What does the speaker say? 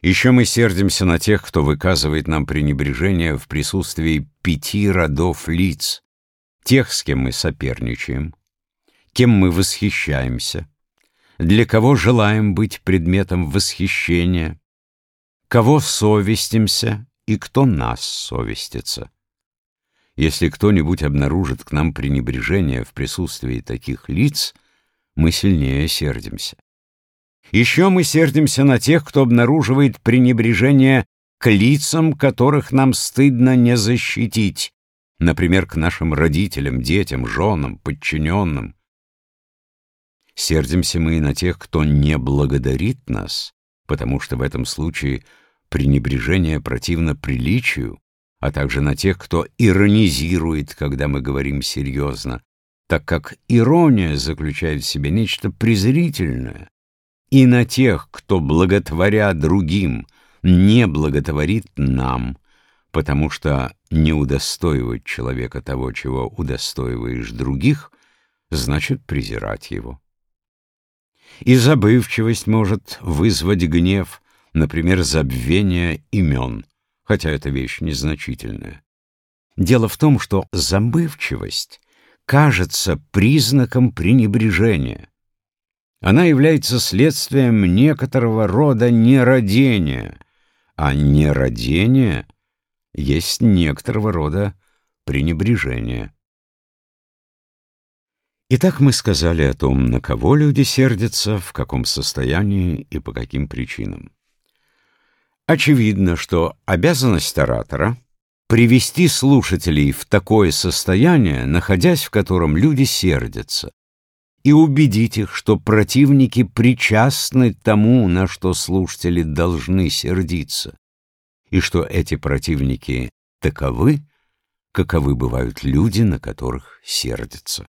Еще мы сердимся на тех, кто выказывает нам пренебрежение в присутствии пяти родов лиц, тех, с кем мы соперничаем, кем мы восхищаемся, для кого желаем быть предметом восхищения, кого совестимся и кто нас совестится. Если кто-нибудь обнаружит к нам пренебрежение в присутствии таких лиц, мы сильнее сердимся. Еще мы сердимся на тех, кто обнаруживает пренебрежение к лицам, которых нам стыдно не защитить, например, к нашим родителям, детям, женам, подчиненным. Сердимся мы и на тех, кто не благодарит нас, потому что в этом случае пренебрежение противно приличию, а также на тех, кто иронизирует, когда мы говорим серьезно, так как ирония заключает в себе нечто презрительное, и на тех, кто, благотворя другим, не благотворит нам, потому что не удостоивать человека того, чего удостоиваешь других, значит презирать его. И забывчивость может вызвать гнев, например, забвение имен, хотя эта вещь незначительная. Дело в том, что забывчивость кажется признаком пренебрежения. Она является следствием некоторого рода нерадения, а нерадение есть некоторого рода пренебрежение. Итак, мы сказали о том, на кого люди сердятся, в каком состоянии и по каким причинам. Очевидно, что обязанность оратора — привести слушателей в такое состояние, находясь в котором люди сердятся, и убедить их, что противники причастны тому, на что слушатели должны сердиться, и что эти противники таковы, каковы бывают люди, на которых сердятся.